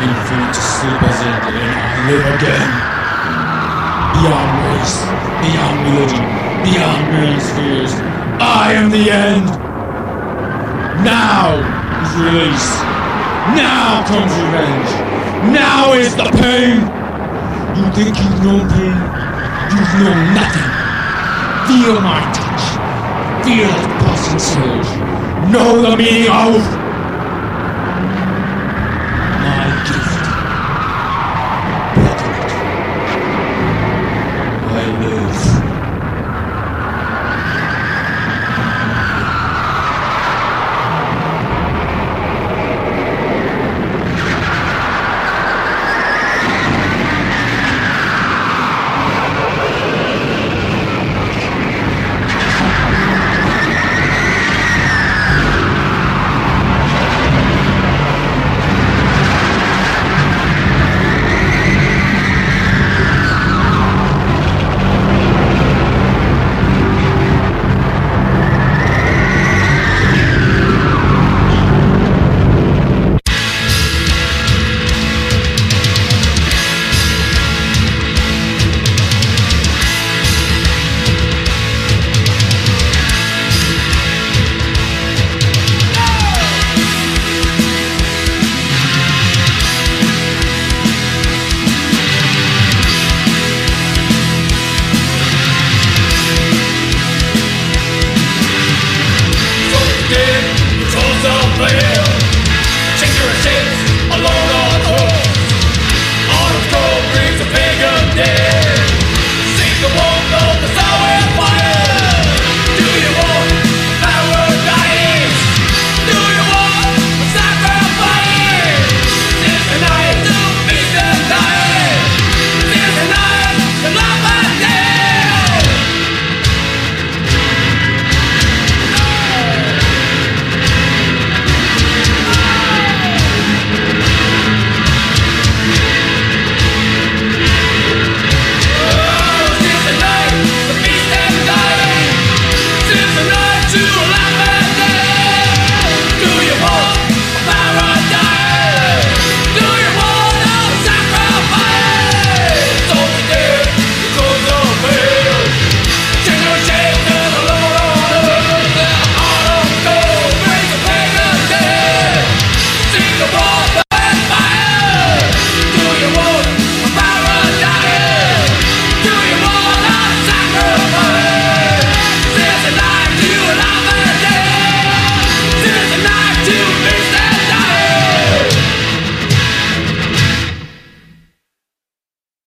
sleep as the and I live again. Beyond race, beyond religion, beyond man's fears, I am the end. Now is release. Now comes revenge. Now is the pain. You think you know pain? You've known nothing. Feel my touch. Feel the pulse surge. Know the meaning of